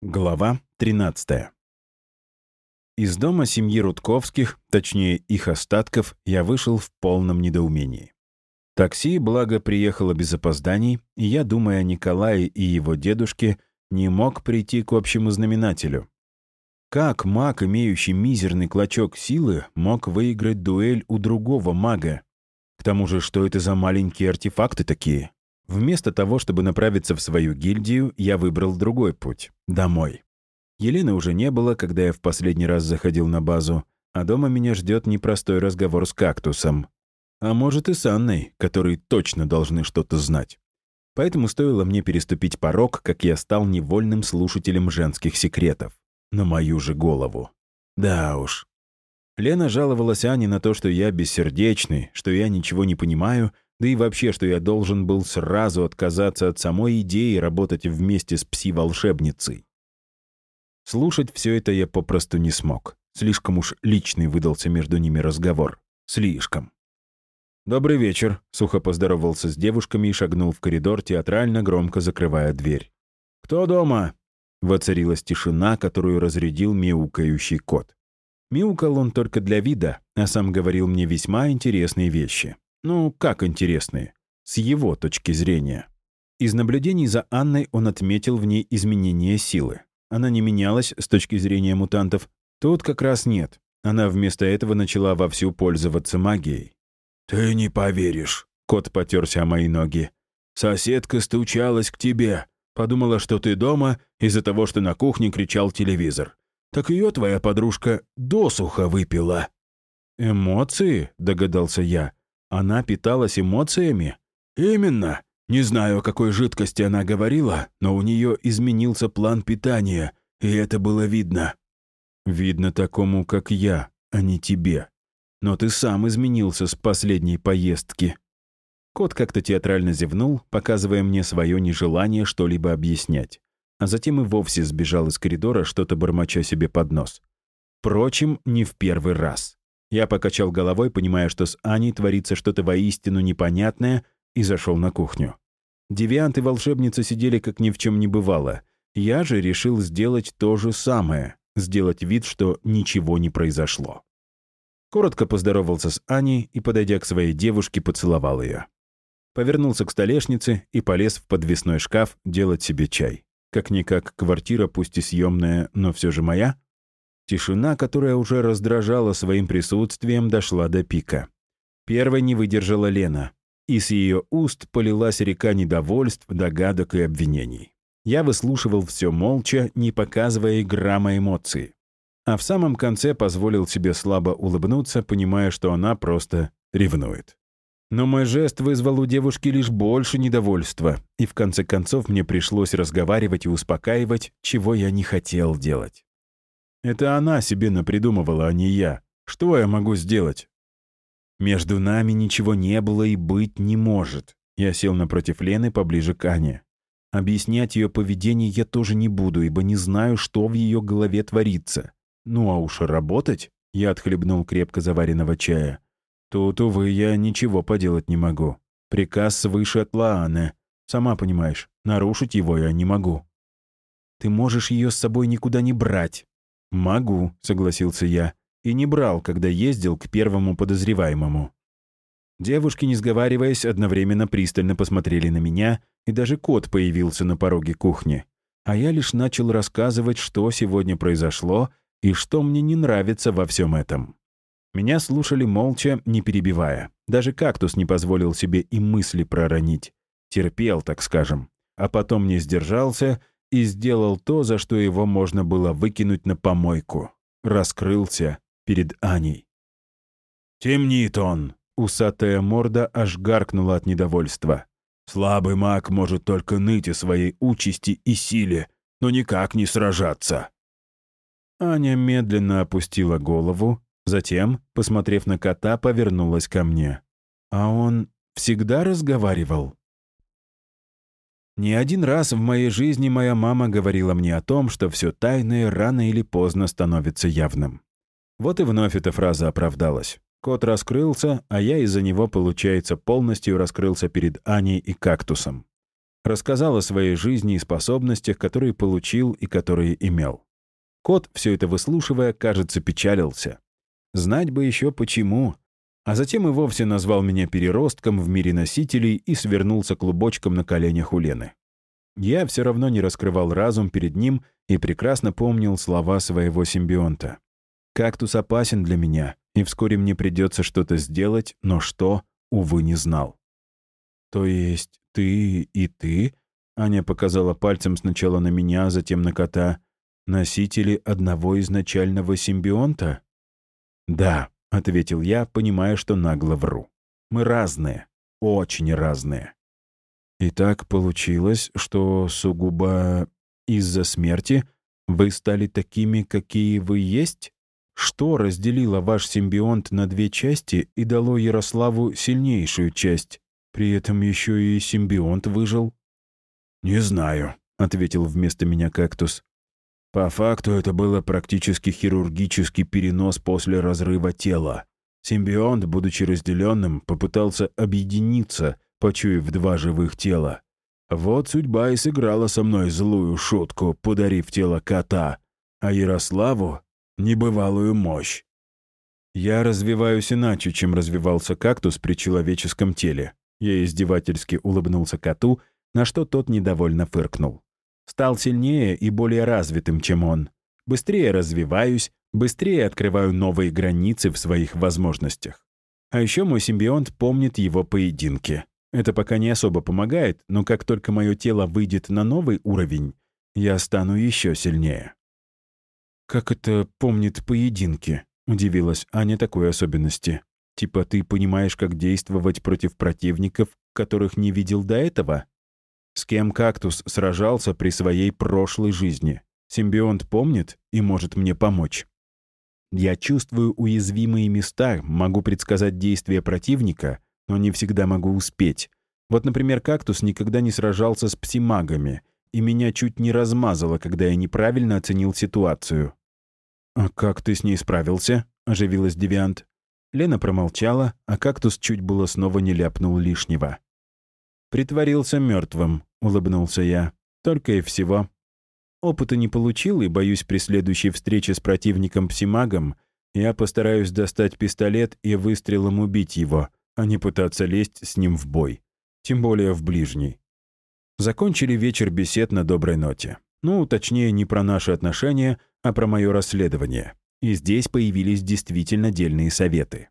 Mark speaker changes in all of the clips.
Speaker 1: Глава 13. Из дома семьи Рудковских, точнее их остатков, я вышел в полном недоумении. Такси, благо, приехало без опозданий, и я, думая о Николае и его дедушке, не мог прийти к общему знаменателю. Как маг, имеющий мизерный клочок силы, мог выиграть дуэль у другого мага? К тому же, что это за маленькие артефакты такие? Вместо того, чтобы направиться в свою гильдию, я выбрал другой путь — домой. Елены уже не было, когда я в последний раз заходил на базу, а дома меня ждет непростой разговор с кактусом. А может и с Анной, которые точно должны что-то знать. Поэтому стоило мне переступить порог, как я стал невольным слушателем женских секретов. На мою же голову. Да уж. Лена жаловалась Ане на то, что я бессердечный, что я ничего не понимаю — да и вообще, что я должен был сразу отказаться от самой идеи работать вместе с пси-волшебницей. Слушать все это я попросту не смог. Слишком уж личный выдался между ними разговор. Слишком. «Добрый вечер», — сухо поздоровался с девушками и шагнул в коридор, театрально громко закрывая дверь. «Кто дома?» Воцарилась тишина, которую разрядил мяукающий кот. Мяукал он только для вида, а сам говорил мне весьма интересные вещи. Ну, как интересные? С его точки зрения. Из наблюдений за Анной он отметил в ней изменение силы. Она не менялась с точки зрения мутантов. Тут как раз нет. Она вместо этого начала вовсю пользоваться магией. «Ты не поверишь», — кот потерся о мои ноги. «Соседка стучалась к тебе. Подумала, что ты дома из-за того, что на кухне кричал телевизор. Так ее твоя подружка досуха выпила». «Эмоции?» — догадался я. Она питалась эмоциями? Именно. Не знаю, о какой жидкости она говорила, но у нее изменился план питания, и это было видно. Видно такому, как я, а не тебе. Но ты сам изменился с последней поездки. Кот как-то театрально зевнул, показывая мне свое нежелание что-либо объяснять. А затем и вовсе сбежал из коридора, что-то бормоча себе под нос. Впрочем, не в первый раз. Я покачал головой, понимая, что с Аней творится что-то воистину непонятное, и зашел на кухню. Девиант и волшебница сидели как ни в чем не бывало. Я же решил сделать то же самое, сделать вид, что ничего не произошло. Коротко поздоровался с Аней и, подойдя к своей девушке, поцеловал ее. Повернулся к столешнице и полез в подвесной шкаф делать себе чай. Как-никак квартира, пусть и съемная, но все же моя — Тишина, которая уже раздражала своим присутствием, дошла до пика. Первой не выдержала Лена, и с ее уст полилась река недовольств, догадок и обвинений. Я выслушивал все молча, не показывая и грамма эмоций. А в самом конце позволил себе слабо улыбнуться, понимая, что она просто ревнует. Но мой жест вызвал у девушки лишь больше недовольства, и в конце концов мне пришлось разговаривать и успокаивать, чего я не хотел делать. Это она себе напридумывала, а не я. Что я могу сделать? Между нами ничего не было и быть не может. Я сел напротив Лены поближе к Ане. Объяснять ее поведение я тоже не буду, ибо не знаю, что в ее голове творится. Ну а уж работать? Я отхлебнул крепко заваренного чая. Тут, увы, я ничего поделать не могу. Приказ свыше от Лааны. Сама понимаешь, нарушить его я не могу. Ты можешь ее с собой никуда не брать, «Могу», — согласился я, и не брал, когда ездил к первому подозреваемому. Девушки, не сговариваясь, одновременно пристально посмотрели на меня, и даже кот появился на пороге кухни. А я лишь начал рассказывать, что сегодня произошло и что мне не нравится во всем этом. Меня слушали молча, не перебивая. Даже кактус не позволил себе и мысли проронить. Терпел, так скажем. А потом не сдержался и сделал то, за что его можно было выкинуть на помойку. Раскрылся перед Аней. «Темнит он!» — усатая морда аж гаркнула от недовольства. «Слабый маг может только ныть о своей участи и силе, но никак не сражаться». Аня медленно опустила голову, затем, посмотрев на кота, повернулась ко мне. «А он всегда разговаривал?» Не один раз в моей жизни моя мама говорила мне о том, что все тайное рано или поздно становится явным. Вот и вновь эта фраза оправдалась. Кот раскрылся, а я из-за него, получается, полностью раскрылся перед Аней и кактусом. Рассказал о своей жизни и способностях, которые получил и которые имел. Кот, все это выслушивая, кажется, печалился. Знать бы еще почему. А затем и вовсе назвал меня переростком в мире носителей и свернулся клубочком на коленях у Лены. Я все равно не раскрывал разум перед ним и прекрасно помнил слова своего симбионта. «Кактус опасен для меня, и вскоре мне придется что-то сделать, но что, увы, не знал». «То есть ты и ты?» Аня показала пальцем сначала на меня, а затем на кота. «Носители одного изначального симбионта?» «Да», — ответил я, понимая, что нагло вру. «Мы разные, очень разные». И так получилось, что сугубо из-за смерти вы стали такими, какие вы есть? Что разделило ваш симбионт на две части и дало Ярославу сильнейшую часть? При этом еще и симбионт выжил?» «Не знаю», — ответил вместо меня кактус. «По факту это было практически хирургический перенос после разрыва тела. Симбионт, будучи разделенным, попытался объединиться, почуяв два живых тела. Вот судьба и сыграла со мной злую шутку, подарив тело кота, а Ярославу — небывалую мощь. Я развиваюсь иначе, чем развивался кактус при человеческом теле. Я издевательски улыбнулся коту, на что тот недовольно фыркнул. Стал сильнее и более развитым, чем он. Быстрее развиваюсь, быстрее открываю новые границы в своих возможностях. А еще мой симбионт помнит его поединки. Это пока не особо помогает, но как только мое тело выйдет на новый уровень, я стану еще сильнее. «Как это помнит поединки?» — удивилась Аня такой особенности. Типа ты понимаешь, как действовать против противников, которых не видел до этого? С кем кактус сражался при своей прошлой жизни? Симбионт помнит и может мне помочь. Я чувствую уязвимые места, могу предсказать действия противника, но не всегда могу успеть. Вот, например, кактус никогда не сражался с псимагами, и меня чуть не размазало, когда я неправильно оценил ситуацию. «А как ты с ней справился?» — оживилась Девиант. Лена промолчала, а кактус чуть было снова не ляпнул лишнего. «Притворился мертвым», — улыбнулся я. «Только и всего. Опыта не получил, и, боюсь, при следующей встрече с противником-псимагом я постараюсь достать пистолет и выстрелом убить его, а не пытаться лезть с ним в бой. Тем более в ближний». Закончили вечер бесед на доброй ноте. Ну, точнее, не про наши отношения, а про мое расследование. И здесь появились действительно дельные советы.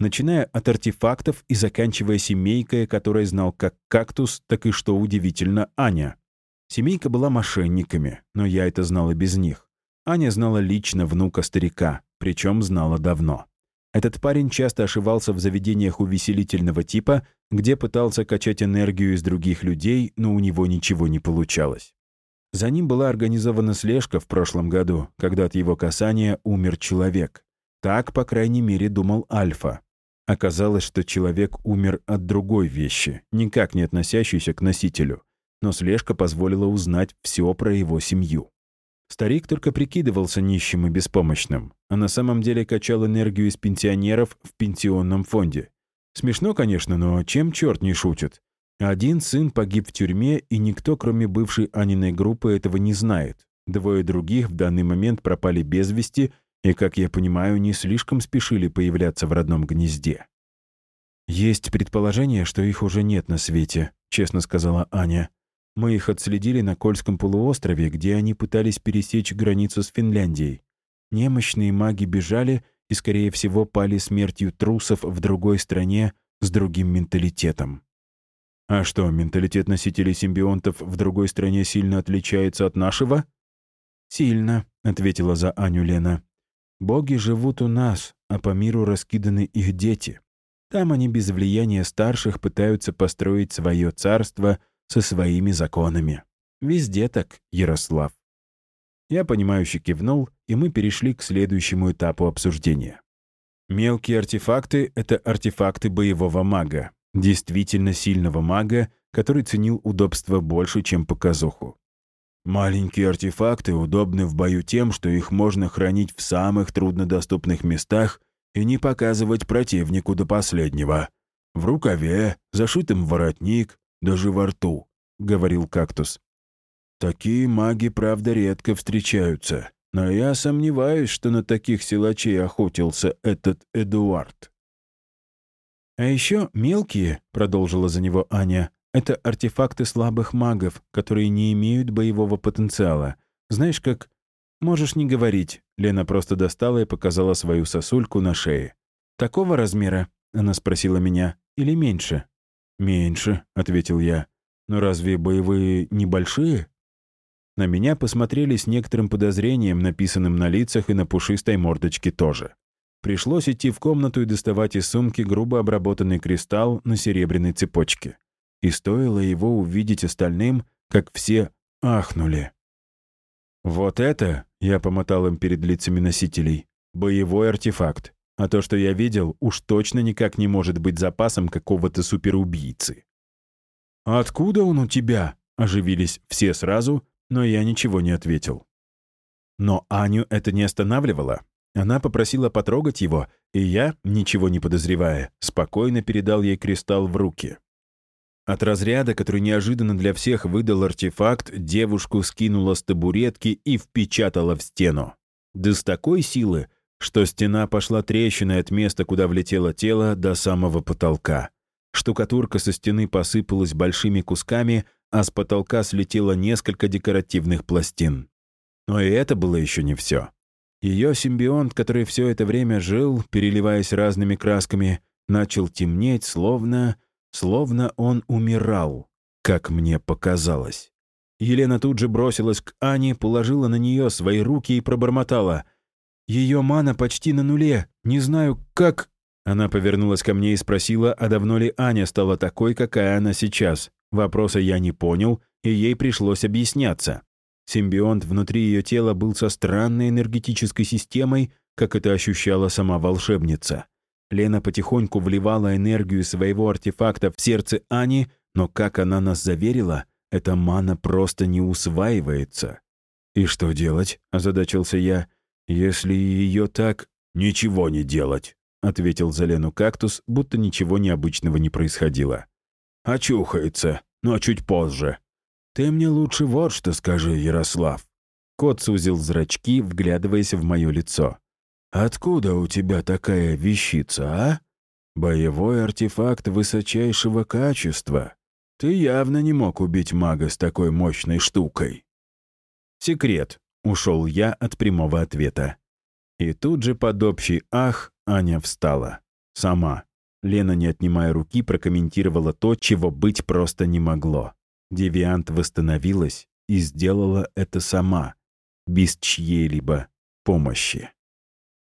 Speaker 1: Начиная от артефактов и заканчивая семейкой, которая знал как кактус, так и, что удивительно, Аня. Семейка была мошенниками, но я это знала без них. Аня знала лично внука старика, причем знала давно. Этот парень часто ошивался в заведениях увеселительного типа, где пытался качать энергию из других людей, но у него ничего не получалось. За ним была организована слежка в прошлом году, когда от его касания умер человек. Так, по крайней мере, думал Альфа. Оказалось, что человек умер от другой вещи, никак не относящейся к носителю. Но слежка позволила узнать все про его семью. Старик только прикидывался нищим и беспомощным, а на самом деле качал энергию из пенсионеров в пенсионном фонде. Смешно, конечно, но чем черт не шутит? Один сын погиб в тюрьме, и никто, кроме бывшей Аниной группы, этого не знает. Двое других в данный момент пропали без вести и, как я понимаю, не слишком спешили появляться в родном гнезде. «Есть предположение, что их уже нет на свете», — честно сказала Аня. «Мы их отследили на Кольском полуострове, где они пытались пересечь границу с Финляндией. Немощные маги бежали и, скорее всего, пали смертью трусов в другой стране с другим менталитетом. А что, менталитет носителей симбионтов в другой стране сильно отличается от нашего? «Сильно», — ответила за Аню Лена. «Боги живут у нас, а по миру раскиданы их дети. Там они без влияния старших пытаются построить свое царство со своими законами. Везде так, Ярослав». Я понимающе кивнул, и мы перешли к следующему этапу обсуждения. Мелкие артефакты — это артефакты боевого мага действительно сильного мага, который ценил удобство больше, чем показуху. Маленькие артефакты удобны в бою тем, что их можно хранить в самых труднодоступных местах и не показывать противнику до последнего. В рукаве, зашитым воротник, даже во рту. говорил кактус. «Такие маги, правда, редко встречаются, но я сомневаюсь, что на таких силачей охотился этот Эдуард». «А еще мелкие», — продолжила за него Аня, — «это артефакты слабых магов, которые не имеют боевого потенциала. Знаешь, как «Можешь не говорить». Лена просто достала и показала свою сосульку на шее. «Такого размера?» — она спросила меня. «Или меньше?» «Меньше», — ответил я. «Но разве боевые небольшие?» На меня посмотрели с некоторым подозрением, написанным на лицах и на пушистой мордочке тоже. Пришлось идти в комнату и доставать из сумки грубо обработанный кристалл на серебряной цепочке. И стоило его увидеть остальным, как все ахнули. «Вот это», — я помотал им перед лицами носителей, — «боевой артефакт. А то, что я видел, уж точно никак не может быть запасом какого-то суперубийцы». «Откуда он у тебя?» — оживились все сразу, но я ничего не ответил. Но Аню это не останавливало. Она попросила потрогать его, и я, ничего не подозревая, спокойно передал ей кристалл в руки. От разряда, который неожиданно для всех выдал артефакт, девушку скинула с табуретки и впечатала в стену. Да с такой силы, что стена пошла трещиной от места, куда влетело тело, до самого потолка. Штукатурка со стены посыпалась большими кусками, а с потолка слетело несколько декоративных пластин. Но и это было еще не все. Ее симбионт, который все это время жил, переливаясь разными красками, начал темнеть, словно Словно он умирал, как мне показалось. Елена тут же бросилась к Ане, положила на нее свои руки и пробормотала. «Ее мана почти на нуле. Не знаю, как...» Она повернулась ко мне и спросила, а давно ли Аня стала такой, какая она сейчас. Вопроса я не понял, и ей пришлось объясняться. Симбионт внутри ее тела был со странной энергетической системой, как это ощущала сама волшебница. Лена потихоньку вливала энергию своего артефакта в сердце Ани, но, как она нас заверила, эта мана просто не усваивается. «И что делать?» — озадачился я. «Если ее так...» «Ничего не делать», — ответил за Лену кактус, будто ничего необычного не происходило. «Очухается, но чуть позже. Ты мне лучше вот что скажи, Ярослав». Кот сузил зрачки, вглядываясь в мое лицо. Откуда у тебя такая вещица, а? Боевой артефакт высочайшего качества. Ты явно не мог убить мага с такой мощной штукой. Секрет. Ушел я от прямого ответа. И тут же под общий «ах» Аня встала. Сама. Лена, не отнимая руки, прокомментировала то, чего быть просто не могло. Девиант восстановилась и сделала это сама, без чьей-либо помощи.